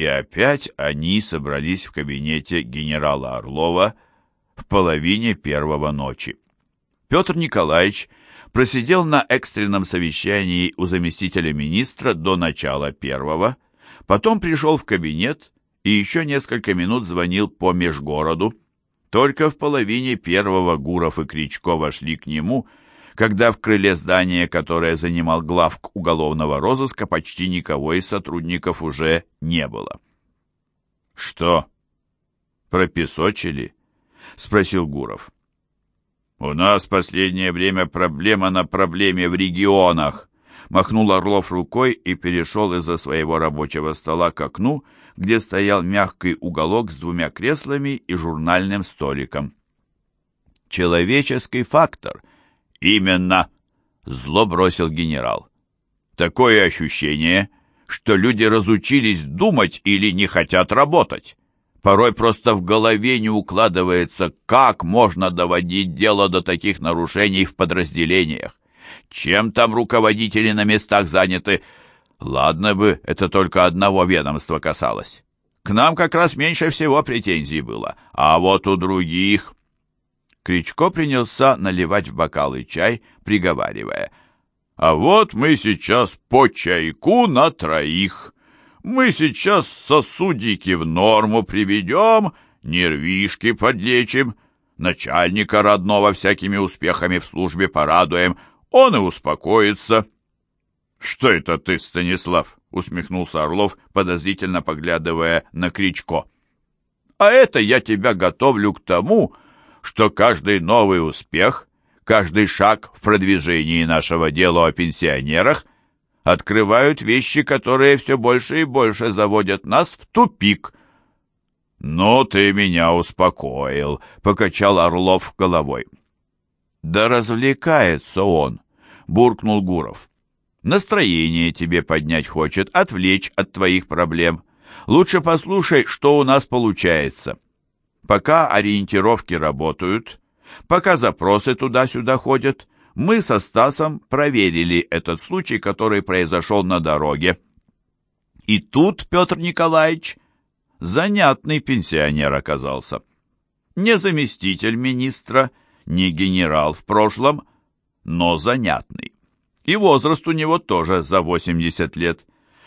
И опять они собрались в кабинете генерала Орлова в половине первого ночи. Петр Николаевич просидел на экстренном совещании у заместителя министра до начала первого, потом пришел в кабинет и еще несколько минут звонил по межгороду. Только в половине первого Гуров и Кричко вошли к нему, когда в крыле здания, которое занимал главк уголовного розыска, почти никого из сотрудников уже не было. «Что, пропесочили?» — спросил Гуров. «У нас в последнее время проблема на проблеме в регионах», махнул Орлов рукой и перешел из-за своего рабочего стола к окну, где стоял мягкий уголок с двумя креслами и журнальным столиком. «Человеческий фактор». «Именно!» — зло бросил генерал. «Такое ощущение, что люди разучились думать или не хотят работать. Порой просто в голове не укладывается, как можно доводить дело до таких нарушений в подразделениях. Чем там руководители на местах заняты? Ладно бы, это только одного ведомства касалось. К нам как раз меньше всего претензий было, а вот у других... Кричко принялся наливать в бокалы чай, приговаривая. «А вот мы сейчас по чайку на троих». Мы сейчас сосудики в норму приведем, нервишки подлечим, начальника родного всякими успехами в службе порадуем, он и успокоится». «Что это ты, Станислав?» — усмехнулся Орлов, подозрительно поглядывая на Кричко. «А это я тебя готовлю к тому, что каждый новый успех, каждый шаг в продвижении нашего дела о пенсионерах открывают вещи, которые все больше и больше заводят нас в тупик. «Ну, ты меня успокоил», — покачал Орлов головой. «Да развлекается он», — буркнул Гуров. «Настроение тебе поднять хочет, отвлечь от твоих проблем. Лучше послушай, что у нас получается. Пока ориентировки работают, пока запросы туда-сюда ходят, мы со Стасом проверили этот случай, который произошел на дороге. И тут Петр Николаевич занятный пенсионер оказался. Не заместитель министра, не генерал в прошлом, но занятный. И возраст у него тоже за 80 лет,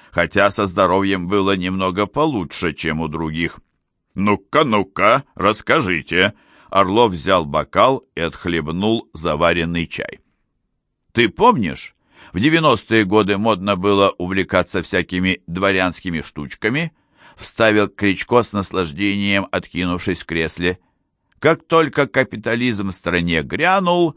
хотя со здоровьем было немного получше, чем у других. «Ну-ка, ну-ка, расскажите», Орлов взял бокал и отхлебнул заваренный чай. «Ты помнишь, в девяностые годы модно было увлекаться всякими дворянскими штучками?» Вставил Кричко с наслаждением, откинувшись в кресле. «Как только капитализм в стране грянул,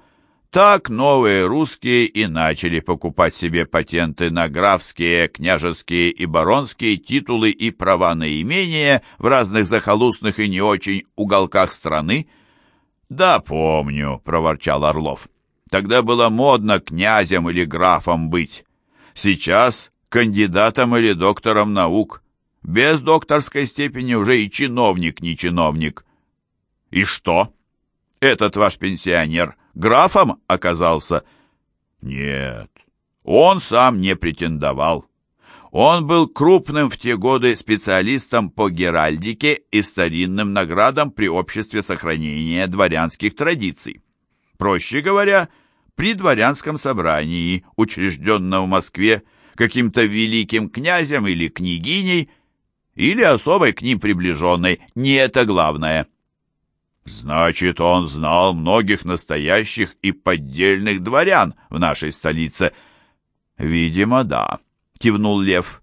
так новые русские и начали покупать себе патенты на графские, княжеские и баронские титулы и права на имение в разных захолустных и не очень уголках страны, «Да, помню», — проворчал Орлов. «Тогда было модно князем или графом быть. Сейчас кандидатом или доктором наук. Без докторской степени уже и чиновник не чиновник». «И что? Этот ваш пенсионер графом оказался?» «Нет, он сам не претендовал. Он был крупным в те годы специалистом по геральдике и старинным наградам при обществе сохранения дворянских традиций. Проще говоря, при дворянском собрании, учрежденном в Москве каким-то великим князем или княгиней, или особой к ним приближенной, не это главное. Значит, он знал многих настоящих и поддельных дворян в нашей столице. Видимо, да. — кивнул Лев.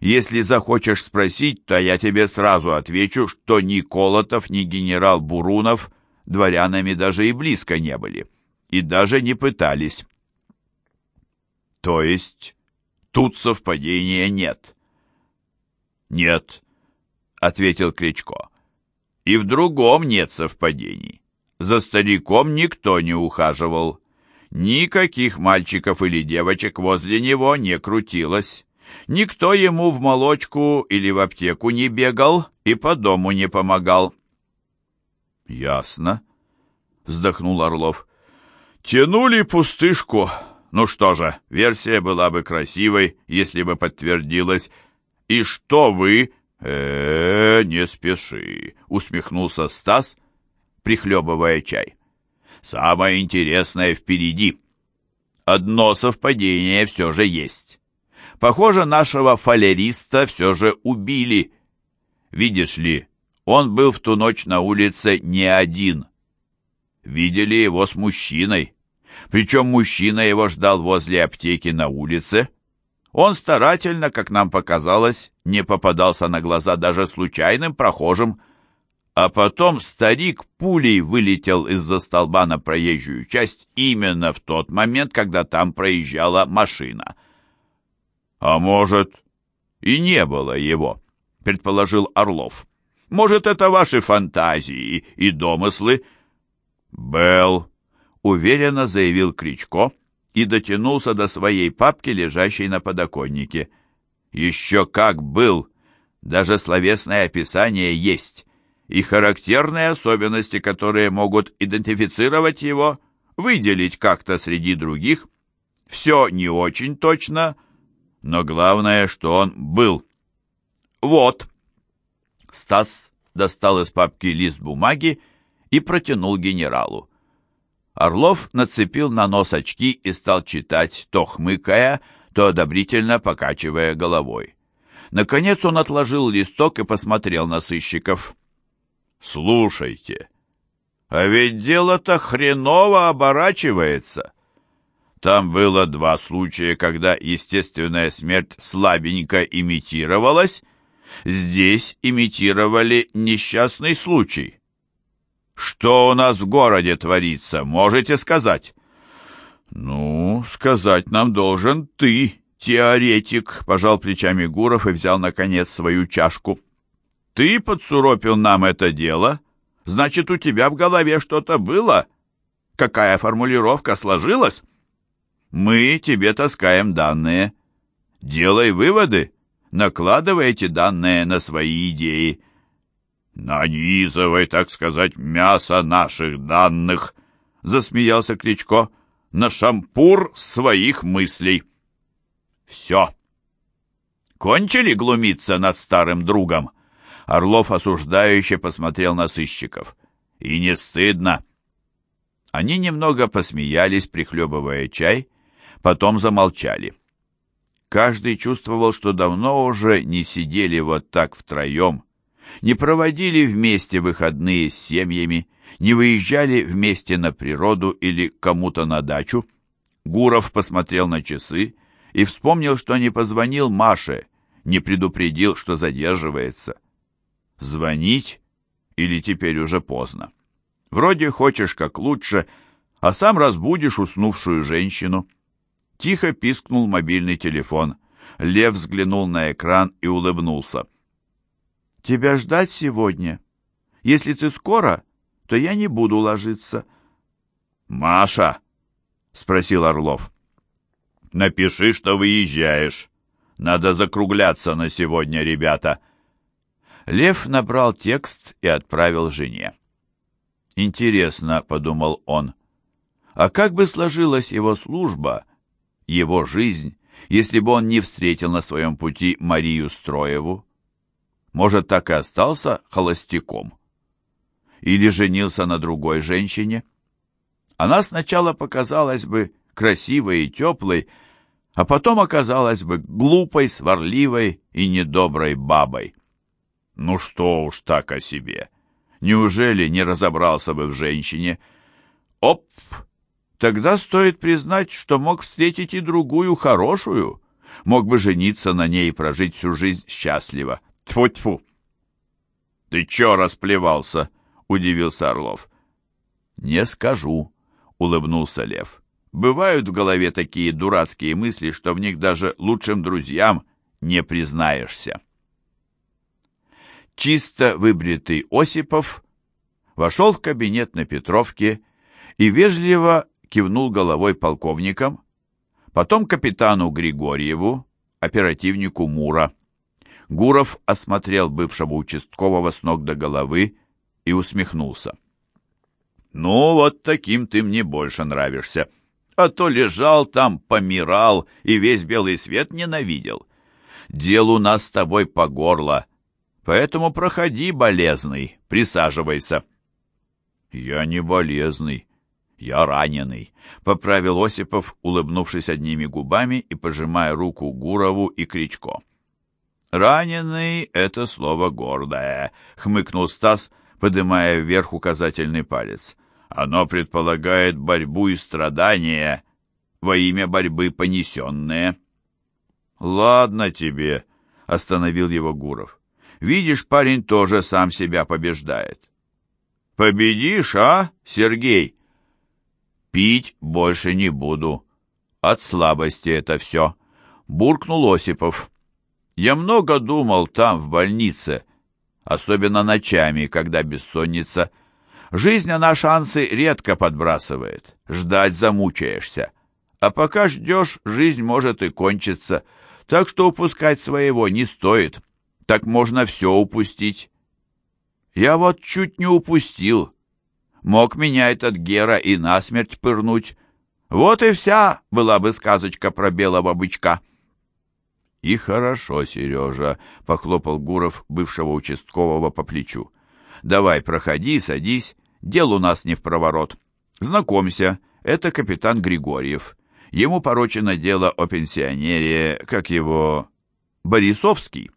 «Если захочешь спросить, то я тебе сразу отвечу, что ни Колотов, ни генерал Бурунов дворянами даже и близко не были, и даже не пытались». «То есть тут совпадения нет?» «Нет», — ответил Кричко. «И в другом нет совпадений. За стариком никто не ухаживал. Никаких мальчиков или девочек возле него не крутилось. Никто ему в молочку или в аптеку не бегал и по дому не помогал. «Ясно», — вздохнул Орлов. «Тянули пустышку. Ну что же, версия была бы красивой, если бы подтвердилась. И что вы, э, -э не спеши», — усмехнулся Стас, прихлебывая чай. «Самое интересное впереди. Одно совпадение все же есть. Похоже, нашего фалериста все же убили. Видишь ли, он был в ту ночь на улице не один. Видели его с мужчиной. Причем мужчина его ждал возле аптеки на улице. Он старательно, как нам показалось, не попадался на глаза даже случайным прохожим. А потом старик пулей вылетел из-за столба на проезжую часть именно в тот момент, когда там проезжала машина. «А может, и не было его», — предположил Орлов. «Может, это ваши фантазии и домыслы?» «Белл», — уверенно заявил Кричко и дотянулся до своей папки, лежащей на подоконнике. «Еще как был! Даже словесное описание есть, и характерные особенности, которые могут идентифицировать его, выделить как-то среди других. Все не очень точно, но главное, что он был. Вот!» Стас достал из папки лист бумаги и протянул генералу. Орлов нацепил на нос очки и стал читать, то хмыкая, то одобрительно покачивая головой. Наконец он отложил листок и посмотрел на сыщиков. «Слушайте, а ведь дело-то хреново оборачивается. Там было два случая, когда естественная смерть слабенько имитировалась, здесь имитировали несчастный случай. Что у нас в городе творится, можете сказать? Ну, сказать нам должен ты, теоретик, пожал плечами Гуров и взял, наконец, свою чашку. Ты подсуропил нам это дело? Значит, у тебя в голове что-то было? Какая формулировка сложилась? Мы тебе таскаем данные. Делай выводы, накладывайте данные на свои идеи. «Нанизывай, так сказать, мясо наших данных», — засмеялся Кличко, — «на шампур своих мыслей». «Все». «Кончили глумиться над старым другом?» Орлов осуждающе посмотрел на сыщиков. «И не стыдно?» Они немного посмеялись, прихлебывая чай, потом замолчали. Каждый чувствовал, что давно уже не сидели вот так втроем, не проводили вместе выходные с семьями, не выезжали вместе на природу или кому-то на дачу. Гуров посмотрел на часы и вспомнил, что не позвонил Маше, не предупредил, что задерживается. Звонить или теперь уже поздно? Вроде хочешь как лучше, а сам разбудишь уснувшую женщину. Тихо пискнул мобильный телефон. Лев взглянул на экран и улыбнулся. Тебя ждать сегодня? Если ты скоро, то я не буду ложиться. Маша, спросил Орлов. Напиши, что выезжаешь. Надо закругляться на сегодня, ребята. Лев набрал текст и отправил жене. Интересно, подумал он. А как бы сложилась его служба, его жизнь, если бы он не встретил на своем пути Марию Строеву? Может, так и остался холостяком? Или женился на другой женщине? Она сначала показалась бы красивой и теплой, а потом оказалась бы глупой, сварливой и недоброй бабой. Ну что уж так о себе. Неужели не разобрался бы в женщине? Оп! Тогда стоит признать, что мог встретить и другую хорошую, мог бы жениться на ней и прожить всю жизнь счастливо. Тьфу-тьфу. Ты чё расплевался? Удивился Орлов. Не скажу, улыбнулся Лев. Бывают в голове такие дурацкие мысли, что в них даже лучшим друзьям не признаешься. Чисто выбритый Осипов вошел в кабинет на Петровке и вежливо кивнул головой полковникам, потом капитану Григорьеву, оперативнику Мура. Гуров осмотрел бывшего участкового с ног до головы и усмехнулся. «Ну, вот таким ты мне больше нравишься. А то лежал там, помирал и весь белый свет ненавидел. Дел у нас с тобой по горло. Поэтому проходи, болезный, присаживайся». «Я не болезный, я раненый», — поправил Осипов, улыбнувшись одними губами и пожимая руку Гурову и Кричко. «Раненый — это слово гордое», — хмыкнул Стас, подымая вверх указательный палец. «Оно предполагает борьбу и страдания во имя борьбы понесенные». «Ладно тебе», — остановил его Гуров. «Видишь, парень тоже сам себя побеждает». «Победишь, а, Сергей?» «Пить больше не буду. От слабости это все», — буркнул Осипов. «Я много думал там, в больнице, особенно ночами, когда бессонница. Жизнь она шансы редко подбрасывает, ждать замучаешься. А пока ждешь, жизнь может и кончиться». Так что упускать своего не стоит. Так можно все упустить. Я вот чуть не упустил. Мог меня этот Гера и насмерть пырнуть. Вот и вся была бы сказочка про белого бычка. «И хорошо, Сережа», — похлопал Гуров бывшего участкового по плечу. «Давай, проходи, садись. Дел у нас не в проворот. Знакомься, это капитан Григорьев. Ему поручено дело о пенсионере, как его, Борисовский.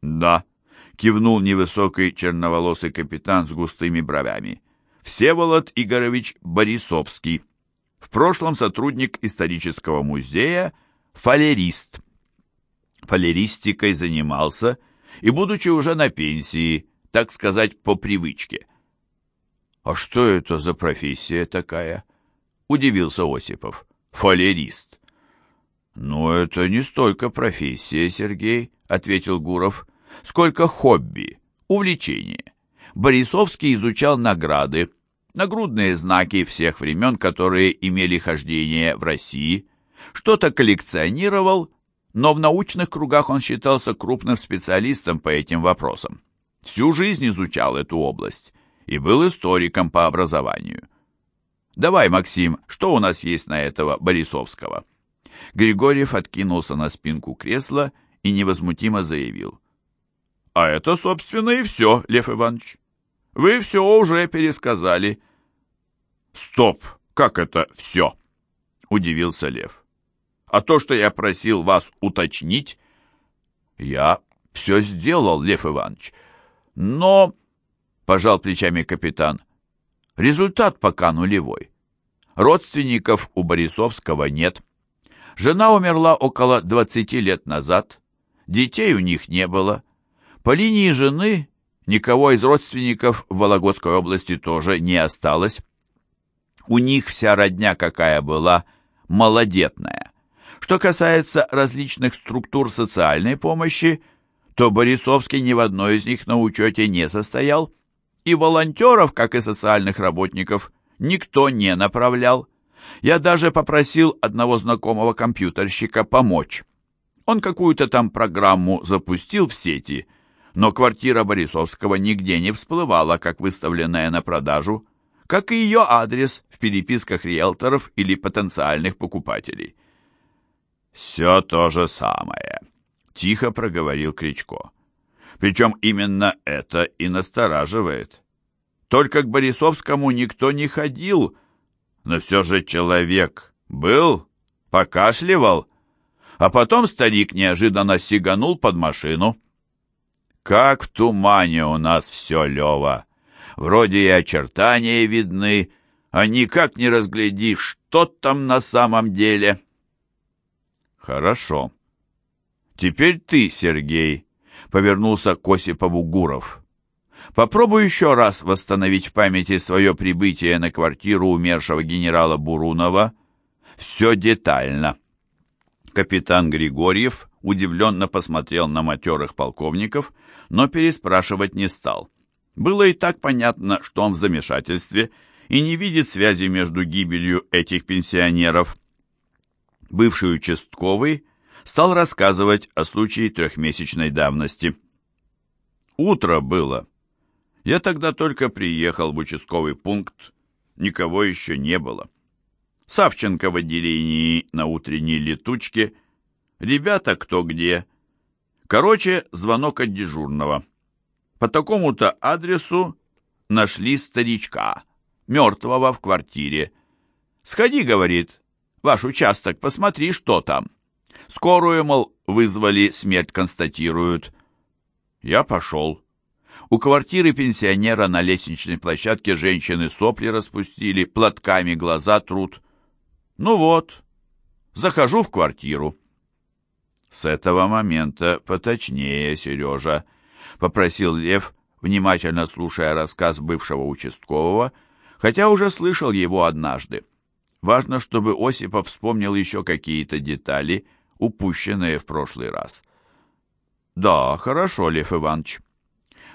Да, кивнул невысокий черноволосый капитан с густыми бровями. Всеволод Игорович Борисовский. В прошлом сотрудник исторического музея, фалерист. Фалеристикой занимался и, будучи уже на пенсии, так сказать, по привычке. «А что это за профессия такая?» — удивился Осипов фалерист. «Ну, это не столько профессия, Сергей», — ответил Гуров, — «сколько хобби, увлечение. Борисовский изучал награды, нагрудные знаки всех времен, которые имели хождение в России, что-то коллекционировал, но в научных кругах он считался крупным специалистом по этим вопросам. Всю жизнь изучал эту область и был историком по образованию. Давай, Максим, что у нас есть на этого Борисовского?» Григорьев откинулся на спинку кресла и невозмутимо заявил. «А это, собственно, и все, Лев Иванович. Вы все уже пересказали». «Стоп! Как это все?» — удивился Лев. «А то, что я просил вас уточнить...» «Я все сделал, Лев Иванович. Но...» — пожал плечами капитан. Результат пока нулевой. Родственников у Борисовского нет. Жена умерла около 20 лет назад. Детей у них не было. По линии жены никого из родственников в Вологодской области тоже не осталось. У них вся родня какая была, малодетная. Что касается различных структур социальной помощи, то Борисовский ни в одной из них на учете не состоял, и волонтеров, как и социальных работников, никто не направлял. Я даже попросил одного знакомого компьютерщика помочь. Он какую-то там программу запустил в сети, но квартира Борисовского нигде не всплывала, как выставленная на продажу, как и ее адрес в переписках риэлторов или потенциальных покупателей. «Все то же самое», — тихо проговорил Кричко. Причем именно это и настораживает. Только к Борисовскому никто не ходил, но все же человек был, покашливал, а потом старик неожиданно сиганул под машину. Как в тумане у нас все, Лева. Вроде и очертания видны, а никак не разглядишь, что там на самом деле. Хорошо. Теперь ты, Сергей, повернулся к Осипову Гуров. Попробуй еще раз восстановить в памяти свое прибытие на квартиру умершего генерала Бурунова. Все детально. Капитан Григорьев удивленно посмотрел на матерых полковников, но переспрашивать не стал. Было и так понятно, что он в замешательстве и не видит связи между гибелью этих пенсионеров. Бывший участковый стал рассказывать о случае трехмесячной давности. Утро было. Я тогда только приехал в участковый пункт, никого еще не было. Савченко в отделении на утренней летучке, ребята кто где. Короче, звонок от дежурного. По такому-то адресу нашли старичка, мертвого в квартире. «Сходи, — говорит, — ваш участок, посмотри, что там». Скорую, мол, вызвали, смерть констатируют. Я пошел. У квартиры пенсионера на лестничной площадке женщины сопли распустили, платками глаза трут. Ну вот, захожу в квартиру. С этого момента поточнее, Сережа, попросил Лев, внимательно слушая рассказ бывшего участкового, хотя уже слышал его однажды. Важно, чтобы Осипов вспомнил еще какие-то детали, упущенные в прошлый раз. Да, хорошо, Лев Иванович.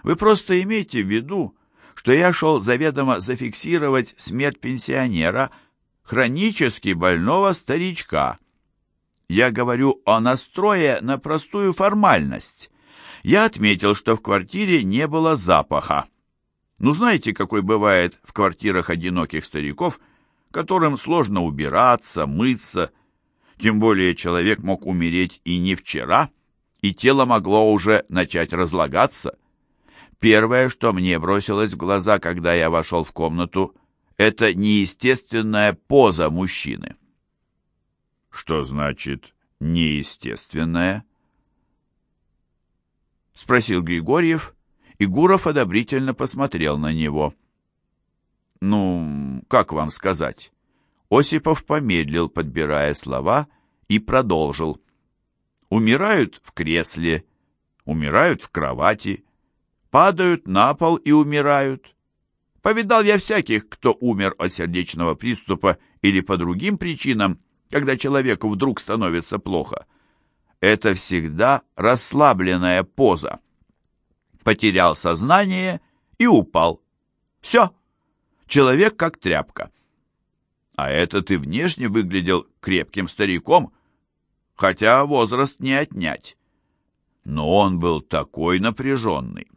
Вы просто имейте в виду, что я шел заведомо зафиксировать смерть пенсионера, хронически больного старичка. Я говорю о настрое на простую формальность. Я отметил, что в квартире не было запаха. Ну, знаете, какой бывает в квартирах одиноких стариков, которым сложно убираться, мыться. Тем более человек мог умереть и не вчера, и тело могло уже начать разлагаться. Первое, что мне бросилось в глаза, когда я вошел в комнату, это неестественная поза мужчины. Что значит неестественная? Спросил Григорьев, и Гуров одобрительно посмотрел на него. Ну, как вам сказать? Осипов помедлил, подбирая слова, и продолжил. Умирают в кресле, умирают в кровати, падают на пол и умирают. Повидал я всяких, кто умер от сердечного приступа или по другим причинам, когда человеку вдруг становится плохо. Это всегда расслабленная поза. Потерял сознание и упал. Все. Человек как тряпка. А этот и внешне выглядел крепким стариком, хотя возраст не отнять. Но он был такой напряженный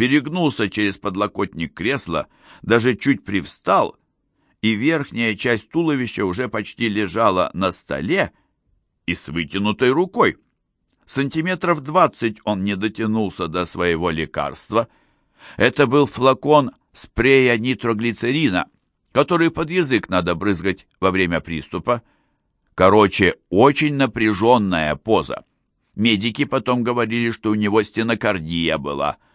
перегнулся через подлокотник кресла, даже чуть привстал, и верхняя часть туловища уже почти лежала на столе и с вытянутой рукой. Сантиметров двадцать он не дотянулся до своего лекарства. Это был флакон спрея нитроглицерина, который под язык надо брызгать во время приступа. Короче, очень напряженная поза. Медики потом говорили, что у него стенокардия была –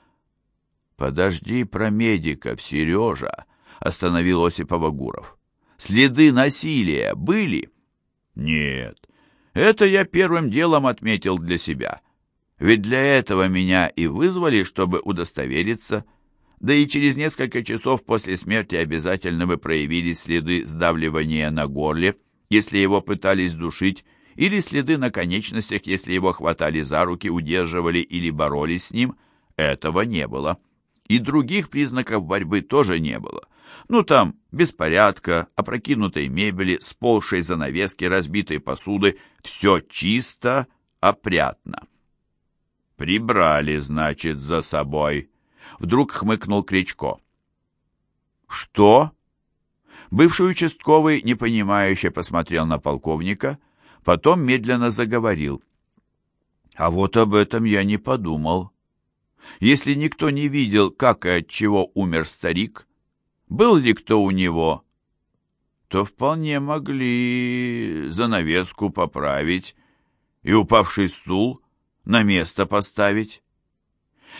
«Подожди про медиков, Сережа!» — остановил Осипова Гуров. «Следы насилия были?» «Нет, это я первым делом отметил для себя. Ведь для этого меня и вызвали, чтобы удостовериться. Да и через несколько часов после смерти обязательно бы проявились следы сдавливания на горле, если его пытались душить, или следы на конечностях, если его хватали за руки, удерживали или боролись с ним. Этого не было и других признаков борьбы тоже не было. Ну там беспорядка, опрокинутой мебели, сползшей занавески, разбитой посуды, все чисто, опрятно. «Прибрали, значит, за собой», — вдруг хмыкнул Кричко. «Что?» Бывший участковый, непонимающе посмотрел на полковника, потом медленно заговорил. «А вот об этом я не подумал. Если никто не видел, как и от чего умер старик, был ли кто у него, то вполне могли занавеску поправить и упавший стул на место поставить.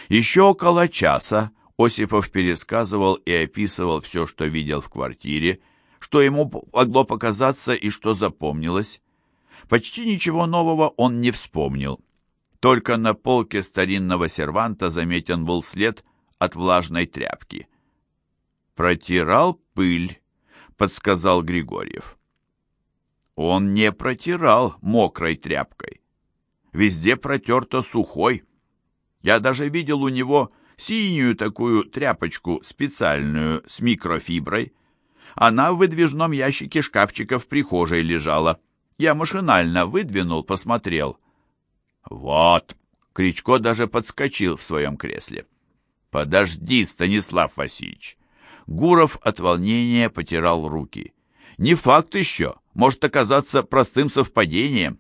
Еще около часа Осипов пересказывал и описывал все, что видел в квартире, что ему могло показаться и что запомнилось. Почти ничего нового он не вспомнил. Только на полке старинного серванта заметен был след от влажной тряпки. «Протирал пыль», — подсказал Григорьев. Он не протирал мокрой тряпкой. Везде протерто сухой. Я даже видел у него синюю такую тряпочку специальную с микрофиброй. Она в выдвижном ящике шкафчика в прихожей лежала. Я машинально выдвинул, посмотрел. «Вот!» — Кричко даже подскочил в своем кресле. «Подожди, Станислав Васильевич!» Гуров от волнения потирал руки. «Не факт еще, может оказаться простым совпадением».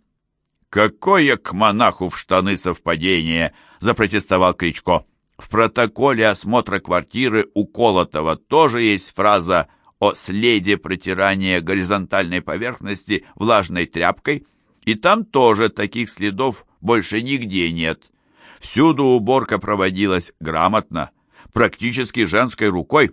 «Какое к монаху в штаны совпадение!» — запротестовал Кричко. «В протоколе осмотра квартиры у Колотова тоже есть фраза о следе протирания горизонтальной поверхности влажной тряпкой, и там тоже таких следов больше нигде нет. Всюду уборка проводилась грамотно, практически женской рукой.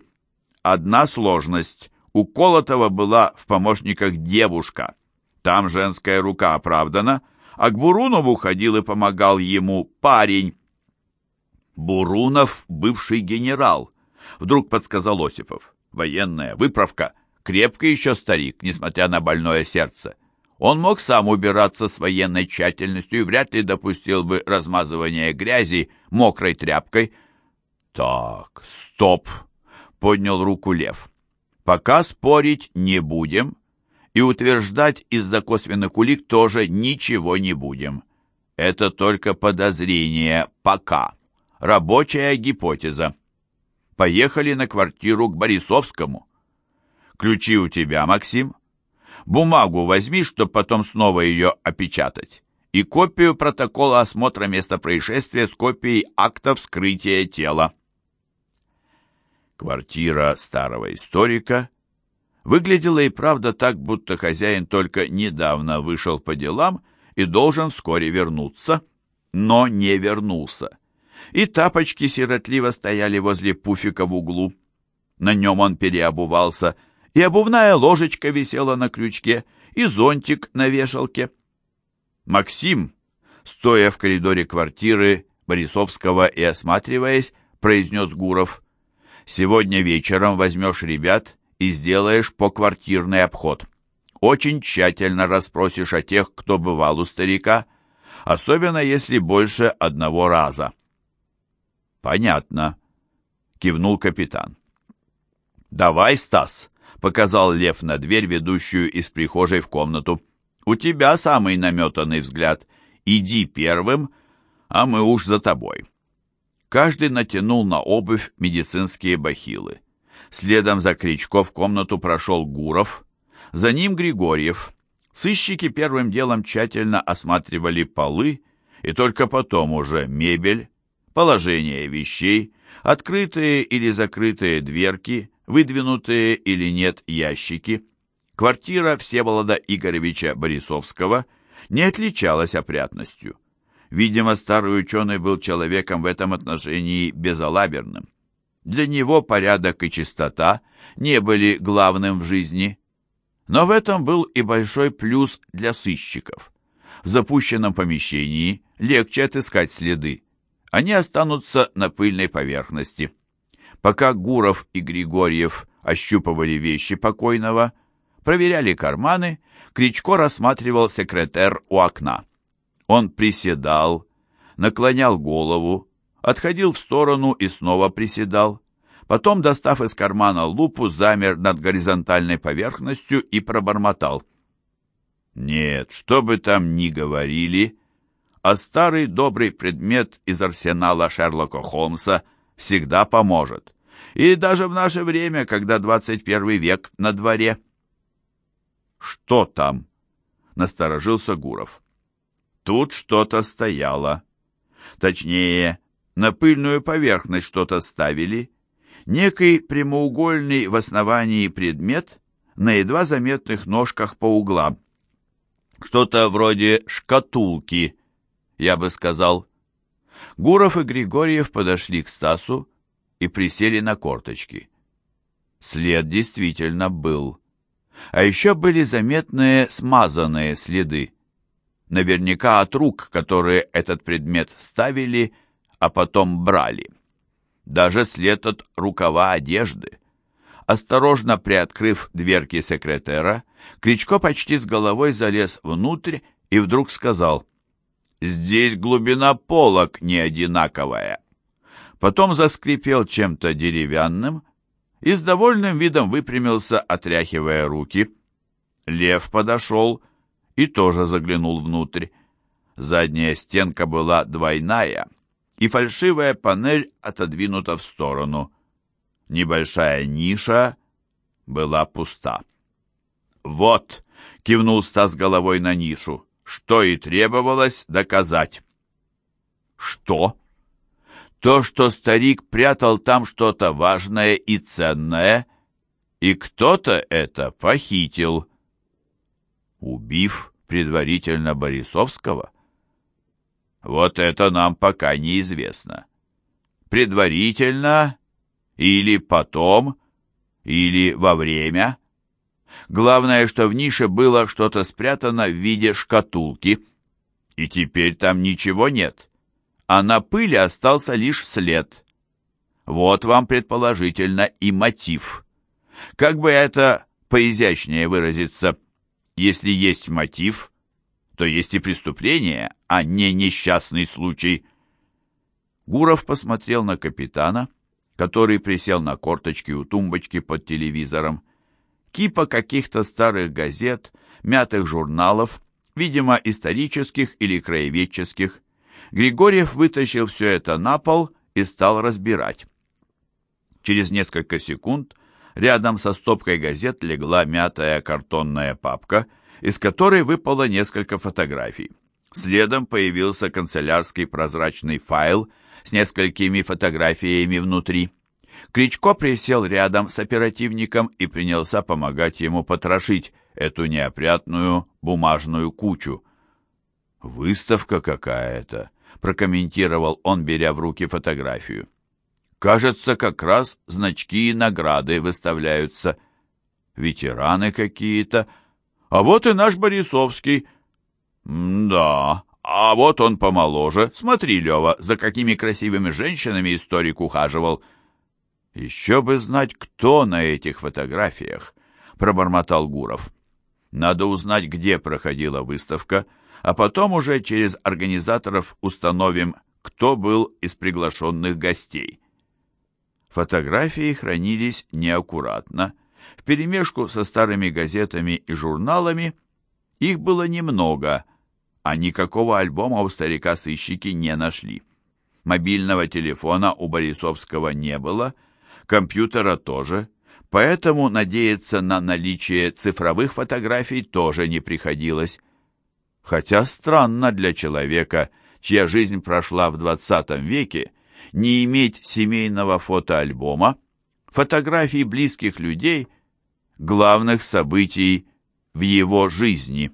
Одна сложность. У Колотова была в помощниках девушка. Там женская рука оправдана, а к Бурунову ходил и помогал ему парень. Бурунов — бывший генерал, вдруг подсказал Осипов. Военная выправка, крепкий еще старик, несмотря на больное сердце. Он мог сам убираться с военной тщательностью и вряд ли допустил бы размазывание грязи мокрой тряпкой. «Так, стоп!» — поднял руку Лев. «Пока спорить не будем, и утверждать из-за косвенных улик тоже ничего не будем. Это только подозрение пока. Рабочая гипотеза. Поехали на квартиру к Борисовскому. Ключи у тебя, Максим?» Бумагу возьми, чтобы потом снова ее опечатать. И копию протокола осмотра места происшествия с копией акта вскрытия тела. Квартира старого историка выглядела и правда так, будто хозяин только недавно вышел по делам и должен вскоре вернуться, но не вернулся. И тапочки сиротливо стояли возле пуфика в углу. На нем он переобувался – и обувная ложечка висела на крючке, и зонтик на вешалке. Максим, стоя в коридоре квартиры Борисовского и осматриваясь, произнес Гуров, «Сегодня вечером возьмешь ребят и сделаешь поквартирный обход. Очень тщательно расспросишь о тех, кто бывал у старика, особенно если больше одного раза». «Понятно», — кивнул капитан. «Давай, Стас, показал Лев на дверь, ведущую из прихожей в комнату. «У тебя самый наметанный взгляд. Иди первым, а мы уж за тобой». Каждый натянул на обувь медицинские бахилы. Следом за Кричко в комнату прошел Гуров, за ним Григорьев. Сыщики первым делом тщательно осматривали полы и только потом уже мебель, положение вещей, открытые или закрытые дверки, выдвинутые или нет ящики. Квартира Всеволода Игоревича Борисовского не отличалась опрятностью. Видимо, старый ученый был человеком в этом отношении безалаберным. Для него порядок и чистота не были главным в жизни. Но в этом был и большой плюс для сыщиков. В запущенном помещении легче отыскать следы. Они останутся на пыльной поверхности. Пока Гуров и Григорьев ощупывали вещи покойного, проверяли карманы, Кричко рассматривал секретер у окна. Он приседал, наклонял голову, отходил в сторону и снова приседал. Потом, достав из кармана лупу, замер над горизонтальной поверхностью и пробормотал. «Нет, что бы там ни говорили, а старый добрый предмет из арсенала Шерлока Холмса всегда поможет. И даже в наше время, когда 21 век на дворе. «Что там?» — насторожился Гуров. «Тут что-то стояло. Точнее, на пыльную поверхность что-то ставили. Некий прямоугольный в основании предмет на едва заметных ножках по углам. Что-то вроде шкатулки, я бы сказал. Гуров и Григорьев подошли к Стасу и присели на корточки. След действительно был. А еще были заметные смазанные следы. Наверняка от рук, которые этот предмет ставили, а потом брали. Даже след от рукава одежды. Осторожно приоткрыв дверки секретера, Кричко почти с головой залез внутрь и вдруг сказал — Здесь глубина полок не одинаковая. Потом заскрипел чем-то деревянным и с довольным видом выпрямился, отряхивая руки. Лев подошел и тоже заглянул внутрь. Задняя стенка была двойная, и фальшивая панель отодвинута в сторону. Небольшая ниша была пуста. «Вот!» — кивнул Стас головой на нишу. Что и требовалось доказать. Что? То, что старик прятал там что-то важное и ценное, и кто-то это похитил, убив предварительно Борисовского. Вот это нам пока неизвестно. Предварительно или потом, или во время. Главное, что в нише было что-то спрятано в виде шкатулки, и теперь там ничего нет а на пыли остался лишь след. Вот вам, предположительно, и мотив. Как бы это поизящнее выразиться, если есть мотив, то есть и преступление, а не несчастный случай. Гуров посмотрел на капитана, который присел на корточки у тумбочки под телевизором. Кипа каких-то старых газет, мятых журналов, видимо, исторических или краеведческих, Григорьев вытащил все это на пол и стал разбирать. Через несколько секунд рядом со стопкой газет легла мятая картонная папка, из которой выпало несколько фотографий. Следом появился канцелярский прозрачный файл с несколькими фотографиями внутри. Кричко присел рядом с оперативником и принялся помогать ему потрошить эту неопрятную бумажную кучу. «Выставка какая-то», прокомментировал он, беря в руки фотографию. Кажется, как раз значки и награды выставляются. Ветераны какие-то. А вот и наш Борисовский. да, а вот он помоложе. Смотри, Лева, за какими красивыми женщинами историк ухаживал. Еще бы знать, кто на этих фотографиях, пробормотал Гуров. Надо узнать, где проходила выставка, — а потом уже через организаторов установим, кто был из приглашенных гостей. Фотографии хранились неаккуратно, вперемешку со старыми газетами и журналами. Их было немного, а никакого альбома у старика-сыщики не нашли. Мобильного телефона у Борисовского не было, компьютера тоже, поэтому надеяться на наличие цифровых фотографий тоже не приходилось. Хотя странно для человека, чья жизнь прошла в 20 веке, не иметь семейного фотоальбома, фотографий близких людей, главных событий в его жизни.